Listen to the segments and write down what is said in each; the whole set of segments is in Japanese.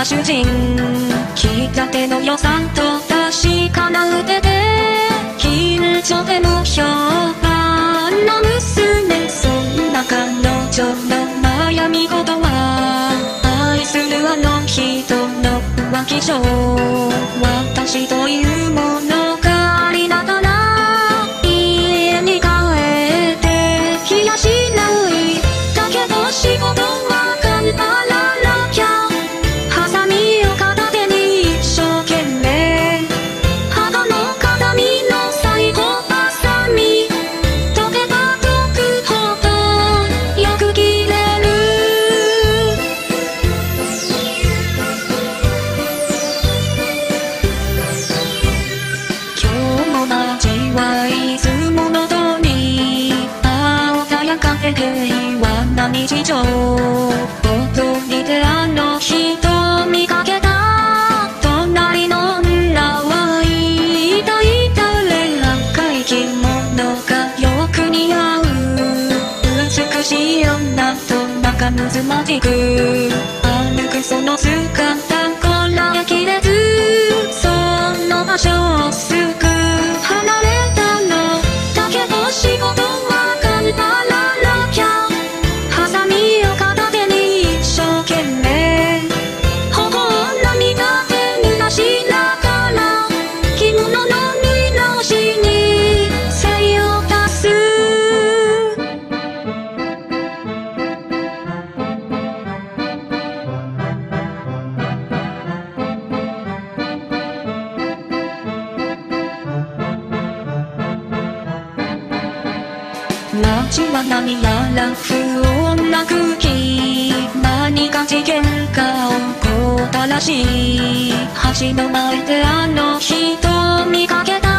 な主人聞いたての予算と確かな腕で近所でも評判の娘そんな彼女の悩み事は愛するあの人の浮気症私というもの。日常本当に出の人見かけた。隣の女は一体誰らか生き物がよく似合う美しい女と仲睦まじく歩くその姿街は何やら不穏な空気何か事件が起こったらしい橋の前であの人見かけた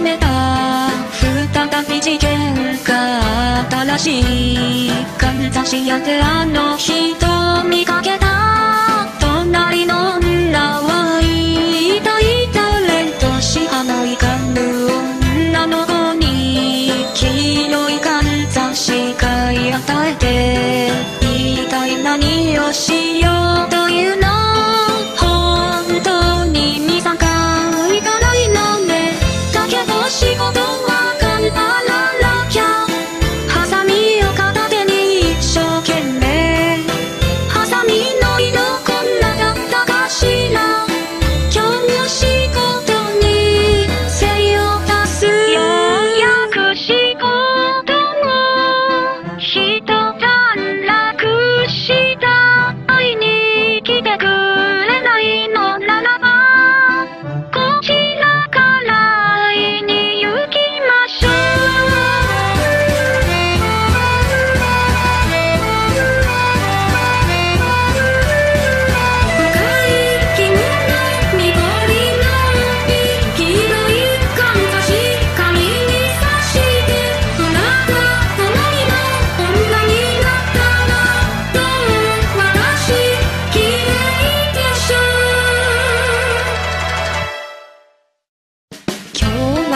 めた。再び事件が新しいかんざしやであの人見かけた。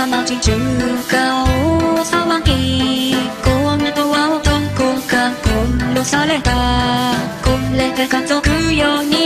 は町中華を騒ぎ。こんなとは男が殺された。これで家族よに